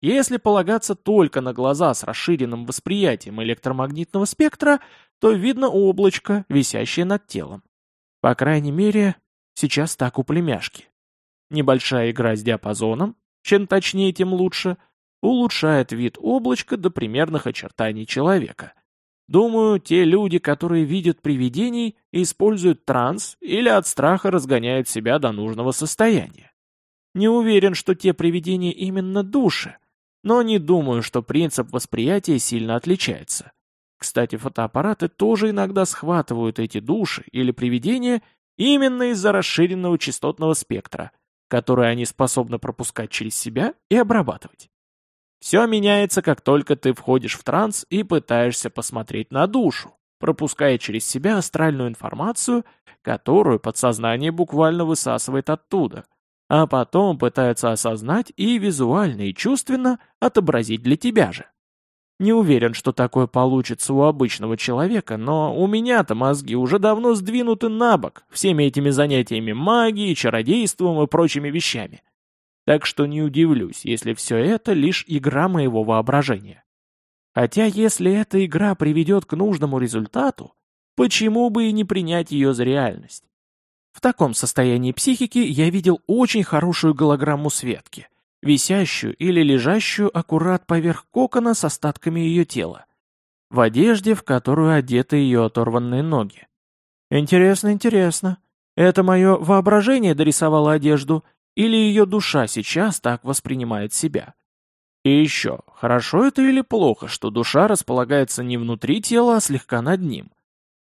Если полагаться только на глаза с расширенным восприятием электромагнитного спектра, то видно облачко, висящее над телом. По крайней мере, сейчас так у племяшки. Небольшая игра с диапазоном, чем точнее, тем лучше – улучшает вид облачка до примерных очертаний человека. Думаю, те люди, которые видят привидений, используют транс или от страха разгоняют себя до нужного состояния. Не уверен, что те привидения именно души, но не думаю, что принцип восприятия сильно отличается. Кстати, фотоаппараты тоже иногда схватывают эти души или привидения именно из-за расширенного частотного спектра, который они способны пропускать через себя и обрабатывать. Все меняется, как только ты входишь в транс и пытаешься посмотреть на душу, пропуская через себя астральную информацию, которую подсознание буквально высасывает оттуда, а потом пытается осознать и визуально, и чувственно отобразить для тебя же. Не уверен, что такое получится у обычного человека, но у меня-то мозги уже давно сдвинуты на бок всеми этими занятиями магией, чародейством и прочими вещами. Так что не удивлюсь, если все это лишь игра моего воображения. Хотя если эта игра приведет к нужному результату, почему бы и не принять ее за реальность? В таком состоянии психики я видел очень хорошую голограмму Светки, висящую или лежащую аккурат поверх кокона с остатками ее тела, в одежде, в которую одеты ее оторванные ноги. Интересно, интересно. Это мое воображение дорисовало одежду, или ее душа сейчас так воспринимает себя? И еще, хорошо это или плохо, что душа располагается не внутри тела, а слегка над ним?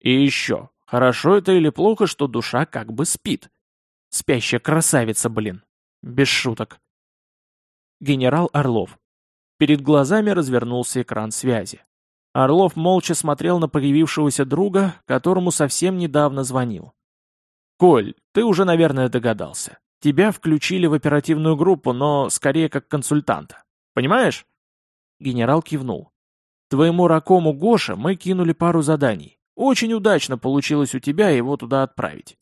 И еще, хорошо это или плохо, что душа как бы спит? Спящая красавица, блин. Без шуток. Генерал Орлов. Перед глазами развернулся экран связи. Орлов молча смотрел на появившегося друга, которому совсем недавно звонил. «Коль, ты уже, наверное, догадался. Тебя включили в оперативную группу, но скорее как консультанта. Понимаешь?» Генерал кивнул. «Твоему ракому Гоше мы кинули пару заданий. Очень удачно получилось у тебя его туда отправить.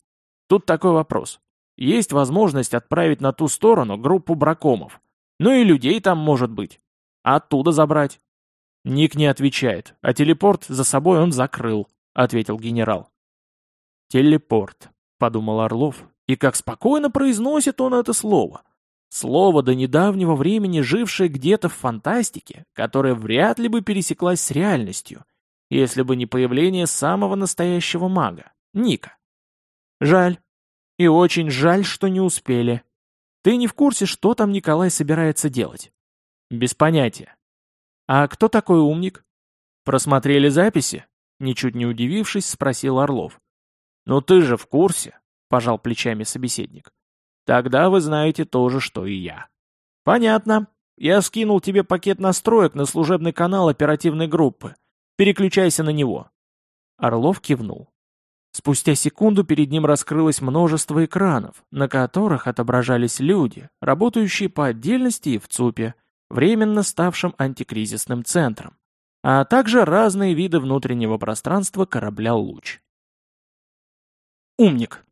Тут такой вопрос. Есть возможность отправить на ту сторону группу бракомов. Ну и людей там может быть. оттуда забрать». Ник не отвечает, а телепорт за собой он закрыл, ответил генерал. Телепорт, подумал Орлов и как спокойно произносит он это слово. Слово до недавнего времени жившее где-то в фантастике, которое вряд ли бы пересеклась с реальностью, если бы не появление самого настоящего мага, Ника. Жаль. И очень жаль, что не успели. Ты не в курсе, что там Николай собирается делать? Без понятия. А кто такой умник? Просмотрели записи? Ничуть не удивившись, спросил Орлов. Ну ты же в курсе пожал плечами собеседник. Тогда вы знаете то же, что и я. Понятно. Я скинул тебе пакет настроек на служебный канал оперативной группы. Переключайся на него. Орлов кивнул. Спустя секунду перед ним раскрылось множество экранов, на которых отображались люди, работающие по отдельности и в ЦУПе, временно ставшим антикризисным центром, а также разные виды внутреннего пространства корабля «Луч». Умник.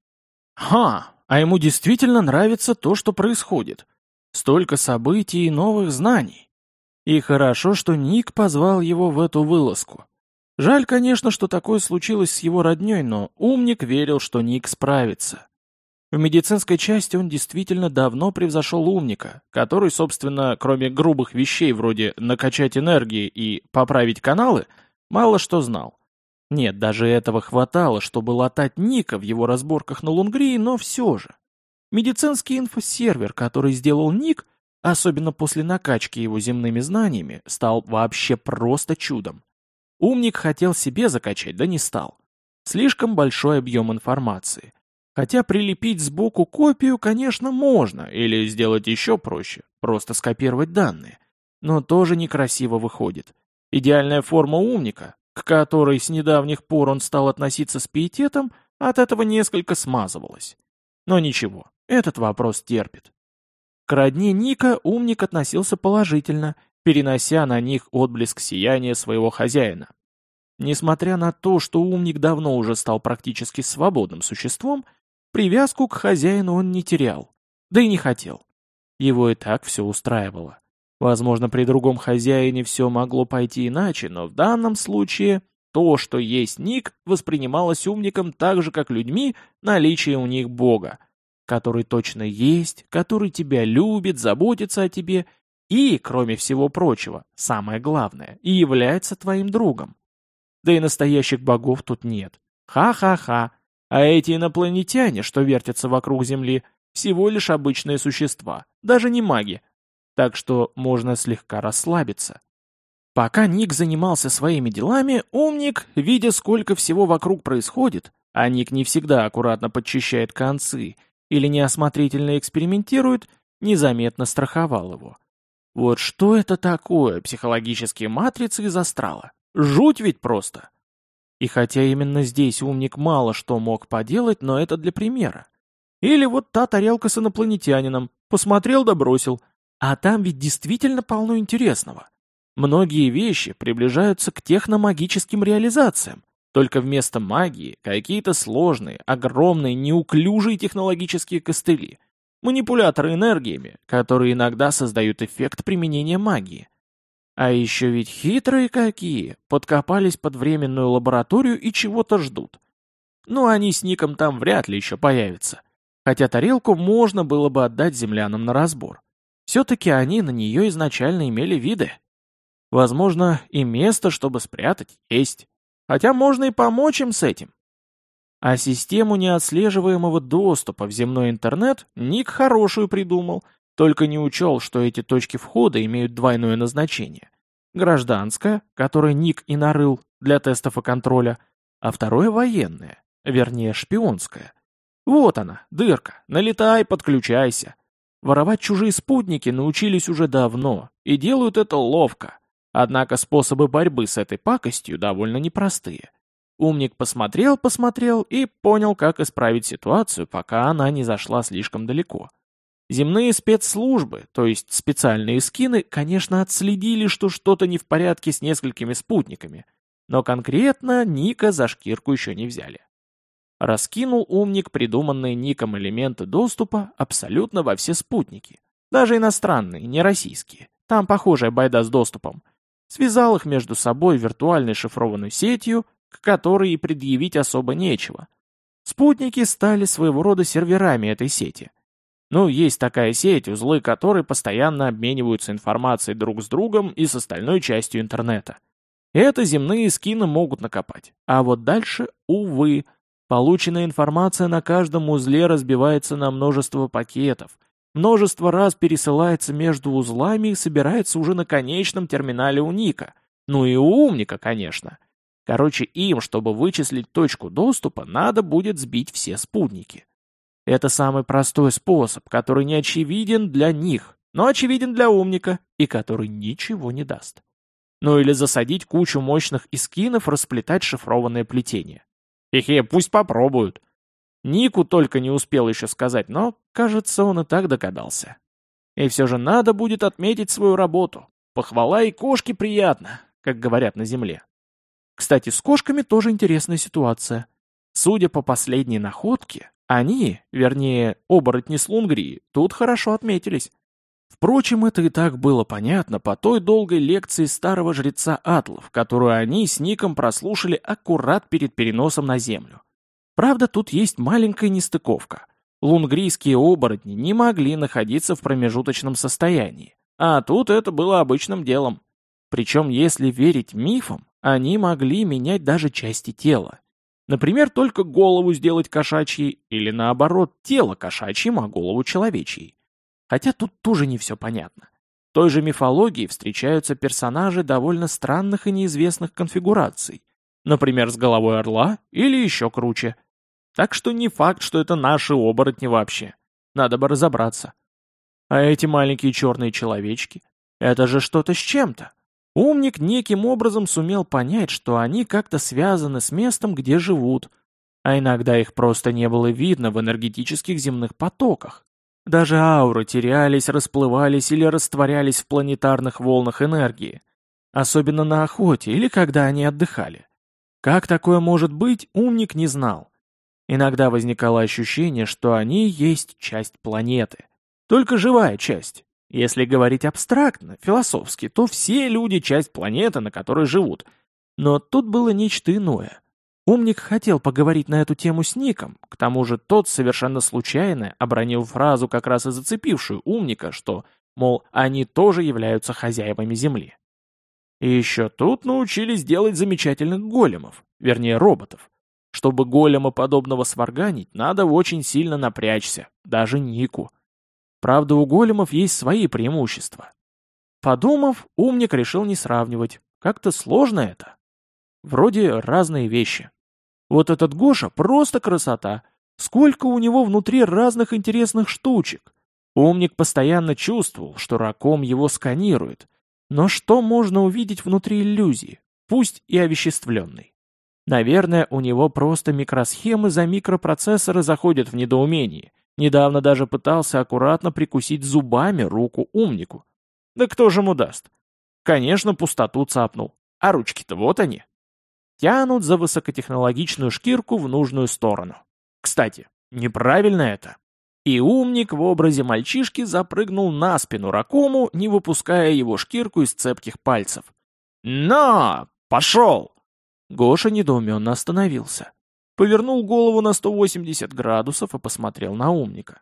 Ха, а ему действительно нравится то, что происходит. Столько событий и новых знаний. И хорошо, что Ник позвал его в эту вылазку. Жаль, конечно, что такое случилось с его родней, но умник верил, что Ник справится. В медицинской части он действительно давно превзошел умника, который, собственно, кроме грубых вещей вроде накачать энергии и поправить каналы, мало что знал. Нет, даже этого хватало, чтобы латать Ника в его разборках на Лунгрии, но все же. Медицинский инфосервер, который сделал Ник, особенно после накачки его земными знаниями, стал вообще просто чудом. Умник хотел себе закачать, да не стал. Слишком большой объем информации. Хотя прилепить сбоку копию, конечно, можно, или сделать еще проще, просто скопировать данные. Но тоже некрасиво выходит. Идеальная форма умника к которой с недавних пор он стал относиться с пиететом, от этого несколько смазывалось. Но ничего, этот вопрос терпит. К родне Ника умник относился положительно, перенося на них отблеск сияния своего хозяина. Несмотря на то, что умник давно уже стал практически свободным существом, привязку к хозяину он не терял, да и не хотел. Его и так все устраивало. Возможно, при другом хозяине все могло пойти иначе, но в данном случае то, что есть ник, воспринималось умником так же, как людьми наличие у них Бога, который точно есть, который тебя любит, заботится о тебе и, кроме всего прочего, самое главное, и является твоим другом. Да и настоящих богов тут нет. Ха-ха-ха. А эти инопланетяне, что вертятся вокруг Земли, всего лишь обычные существа, даже не маги, так что можно слегка расслабиться. Пока Ник занимался своими делами, умник, видя, сколько всего вокруг происходит, а Ник не всегда аккуратно подчищает концы или неосмотрительно экспериментирует, незаметно страховал его. Вот что это такое, психологические матрицы из астрала? Жуть ведь просто. И хотя именно здесь умник мало что мог поделать, но это для примера. Или вот та тарелка с инопланетянином. Посмотрел да бросил. А там ведь действительно полно интересного. Многие вещи приближаются к техномагическим реализациям. Только вместо магии какие-то сложные, огромные, неуклюжие технологические костыли. Манипуляторы энергиями, которые иногда создают эффект применения магии. А еще ведь хитрые какие, подкопались под временную лабораторию и чего-то ждут. Ну, они с Ником там вряд ли еще появятся. Хотя тарелку можно было бы отдать землянам на разбор. Все-таки они на нее изначально имели виды. Возможно, и место, чтобы спрятать, есть. Хотя можно и помочь им с этим. А систему неотслеживаемого доступа в земной интернет Ник хорошую придумал — только не учел, что эти точки входа имеют двойное назначение. Гражданское, которое Ник и нарыл для тестов и контроля, а второе военное, вернее шпионское. Вот она, дырка, налетай, подключайся. Воровать чужие спутники научились уже давно и делают это ловко. Однако способы борьбы с этой пакостью довольно непростые. Умник посмотрел-посмотрел и понял, как исправить ситуацию, пока она не зашла слишком далеко. Земные спецслужбы, то есть специальные скины, конечно, отследили, что что-то не в порядке с несколькими спутниками, но конкретно Ника за шкирку еще не взяли. Раскинул умник придуманные Ником элементы доступа абсолютно во все спутники. Даже иностранные, не российские. Там похожая байда с доступом. Связал их между собой виртуальной шифрованной сетью, к которой и предъявить особо нечего. Спутники стали своего рода серверами этой сети – ну, есть такая сеть, узлы которой постоянно обмениваются информацией друг с другом и с остальной частью интернета. Это земные скины могут накопать. А вот дальше, увы, полученная информация на каждом узле разбивается на множество пакетов, множество раз пересылается между узлами и собирается уже на конечном терминале у Ника. Ну и у умника, конечно. Короче, им, чтобы вычислить точку доступа, надо будет сбить все спутники. Это самый простой способ, который не очевиден для них, но очевиден для умника и который ничего не даст. Ну или засадить кучу мощных искинов расплетать шифрованное плетение. Хе-хе, пусть попробуют. Нику только не успел еще сказать, но, кажется, он и так догадался. И все же надо будет отметить свою работу. Похвала и кошке приятно, как говорят на земле. Кстати, с кошками тоже интересная ситуация. Судя по последней находке, они, вернее, оборотни с Лунгрии, тут хорошо отметились. Впрочем, это и так было понятно по той долгой лекции старого жреца Атлов, которую они с Ником прослушали аккурат перед переносом на Землю. Правда, тут есть маленькая нестыковка. Лунгрийские оборотни не могли находиться в промежуточном состоянии, а тут это было обычным делом. Причем, если верить мифам, они могли менять даже части тела. Например, только голову сделать кошачьей, или наоборот, тело кошачьим, а голову человечьей. Хотя тут тоже не все понятно. В той же мифологии встречаются персонажи довольно странных и неизвестных конфигураций. Например, с головой орла или еще круче. Так что не факт, что это наши оборотни вообще. Надо бы разобраться. А эти маленькие черные человечки? Это же что-то с чем-то. Умник неким образом сумел понять, что они как-то связаны с местом, где живут, а иногда их просто не было видно в энергетических земных потоках. Даже ауры терялись, расплывались или растворялись в планетарных волнах энергии, особенно на охоте или когда они отдыхали. Как такое может быть, умник не знал. Иногда возникало ощущение, что они есть часть планеты, только живая часть, если говорить абстрактно, философски, то все люди — часть планеты, на которой живут. Но тут было нечто иное. Умник хотел поговорить на эту тему с Ником, к тому же тот совершенно случайно обронил фразу, как раз и зацепившую умника, что, мол, они тоже являются хозяевами Земли. И еще тут научились делать замечательных големов, вернее роботов. Чтобы голема подобного сварганить, надо очень сильно напрячься, даже Нику. Правда, у големов есть свои преимущества. Подумав, умник решил не сравнивать. Как-то сложно это. Вроде разные вещи. Вот этот Гоша просто красота. Сколько у него внутри разных интересных штучек. Умник постоянно чувствовал, что раком его сканирует. Но что можно увидеть внутри иллюзии, пусть и овеществленной? Наверное, у него просто микросхемы за микропроцессоры заходят в недоумении. Недавно даже пытался аккуратно прикусить зубами руку умнику. Да кто же ему даст? Конечно, пустоту цапнул. А ручки-то вот они. Тянут за высокотехнологичную шкирку в нужную сторону. Кстати, неправильно это. И умник в образе мальчишки запрыгнул на спину Ракому, не выпуская его шкирку из цепких пальцев. «На! Пошел!» Гоша недоуменно остановился. Повернул голову на 180 градусов и посмотрел на умника.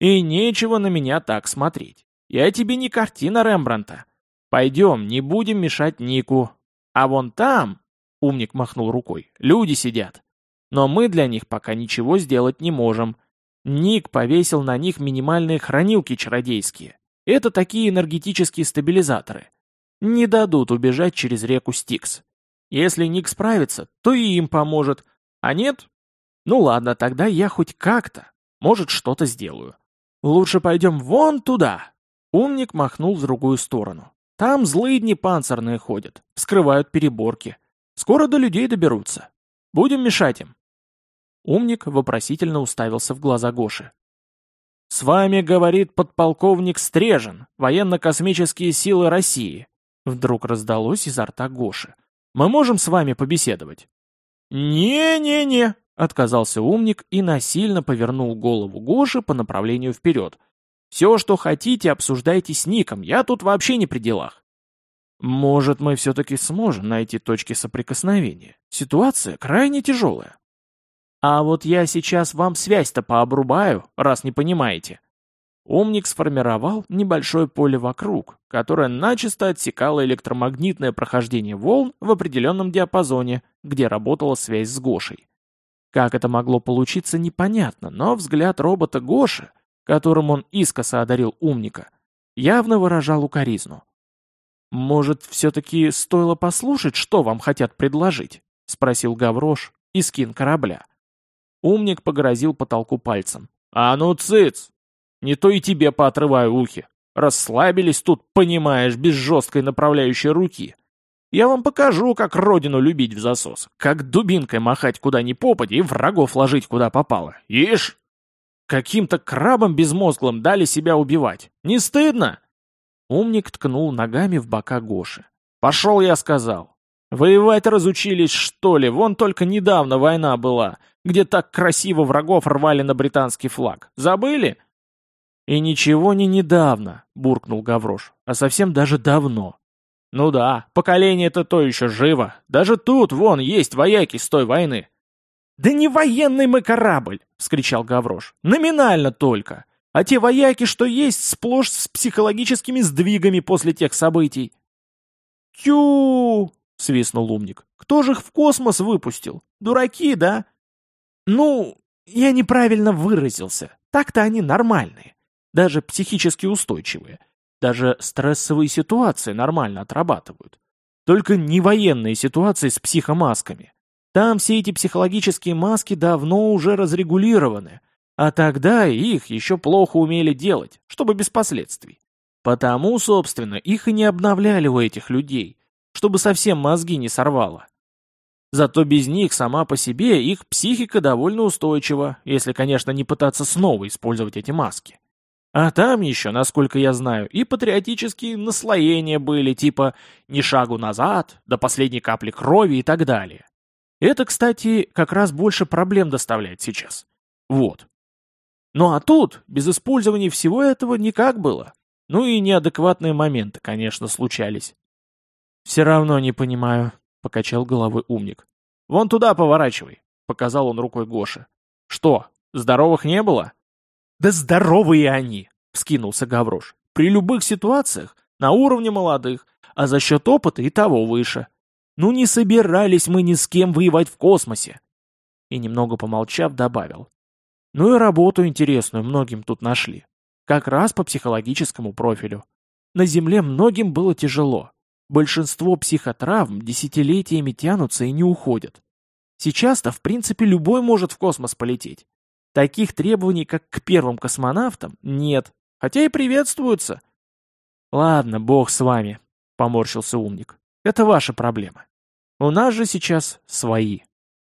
«И нечего на меня так смотреть. Я тебе не картина Рембранта. Пойдем, не будем мешать Нику. А вон там, — умник махнул рукой, — люди сидят. Но мы для них пока ничего сделать не можем. Ник повесил на них минимальные хранилки чародейские. Это такие энергетические стабилизаторы. Не дадут убежать через реку Стикс. Если Ник справится, то и им поможет. А нет? Ну ладно, тогда я хоть как-то, может, что-то сделаю. Лучше пойдем вон туда. Умник махнул в другую сторону. Там злые панцирные ходят, вскрывают переборки. Скоро до людей доберутся. Будем мешать им. Умник вопросительно уставился в глаза Гоши. «С вами, — говорит подполковник Стрежен, военно-космические силы России». Вдруг раздалось изо рта Гоши. «Мы можем с вами побеседовать?» «Не-не-не», — отказался умник и насильно повернул голову Гоши по направлению вперед. «Все, что хотите, обсуждайте с Ником, я тут вообще не при делах». «Может, мы все-таки сможем найти точки соприкосновения? Ситуация крайне тяжелая». А вот я сейчас вам связь-то пообрубаю, раз не понимаете. Умник сформировал небольшое поле вокруг, которое начисто отсекало электромагнитное прохождение волн в определенном диапазоне, где работала связь с Гошей. Как это могло получиться, непонятно, но взгляд робота Гоши, которым он искоса одарил умника, явно выражал укоризну. «Может, все-таки стоило послушать, что вам хотят предложить?» — спросил Гаврош, искин корабля. Умник погрозил потолку пальцем. «А ну, цыц! Не то и тебе поотрываю ухи. Расслабились тут, понимаешь, без жесткой направляющей руки. Я вам покажу, как родину любить в засос, как дубинкой махать куда ни попади и врагов ложить куда попало. Ишь! Каким-то крабом безмозглым дали себя убивать. Не стыдно?» Умник ткнул ногами в бока Гоши. «Пошел, я сказал. Воевать разучились, что ли? Вон только недавно война была где так красиво врагов рвали на британский флаг. Забыли?» «И ничего не недавно», — буркнул Гаврош, — «а совсем даже давно». «Ну да, поколение-то то еще живо. Даже тут, вон, есть вояки с той войны». «Да не военный мы корабль!» — вскричал Гаврош. «Номинально только. А те вояки, что есть, сплошь с психологическими сдвигами после тех событий». «Тю!» — свистнул умник. «Кто же их в космос выпустил? Дураки, да? Ну, я неправильно выразился. Так-то они нормальные. Даже психически устойчивые. Даже стрессовые ситуации нормально отрабатывают. Только не военные ситуации с психомасками. Там все эти психологические маски давно уже разрегулированы, а тогда их еще плохо умели делать, чтобы без последствий. Потому, собственно, их и не обновляли у этих людей, чтобы совсем мозги не сорвало. Зато без них сама по себе их психика довольно устойчива, если, конечно, не пытаться снова использовать эти маски. А там еще, насколько я знаю, и патриотические наслоения были, типа «ни шагу назад», «до последней капли крови» и так далее. Это, кстати, как раз больше проблем доставляет сейчас. Вот. Ну а тут, без использования всего этого, никак было. Ну и неадекватные моменты, конечно, случались. Все равно не понимаю, — покачал головой умник. «Вон туда поворачивай», — показал он рукой Гоше. «Что, здоровых не было?» «Да здоровые они!» — вскинулся Гаврош. «При любых ситуациях, на уровне молодых, а за счет опыта и того выше. Ну не собирались мы ни с кем воевать в космосе!» И немного помолчав, добавил. «Ну и работу интересную многим тут нашли. Как раз по психологическому профилю. На Земле многим было тяжело. Большинство психотравм десятилетиями тянутся и не уходят. Сейчас-то, в принципе, любой может в космос полететь. Таких требований, как к первым космонавтам, нет. хотя и приветствуются. Ладно, бог с вами, поморщился умник. Это ваша проблема. У нас же сейчас свои.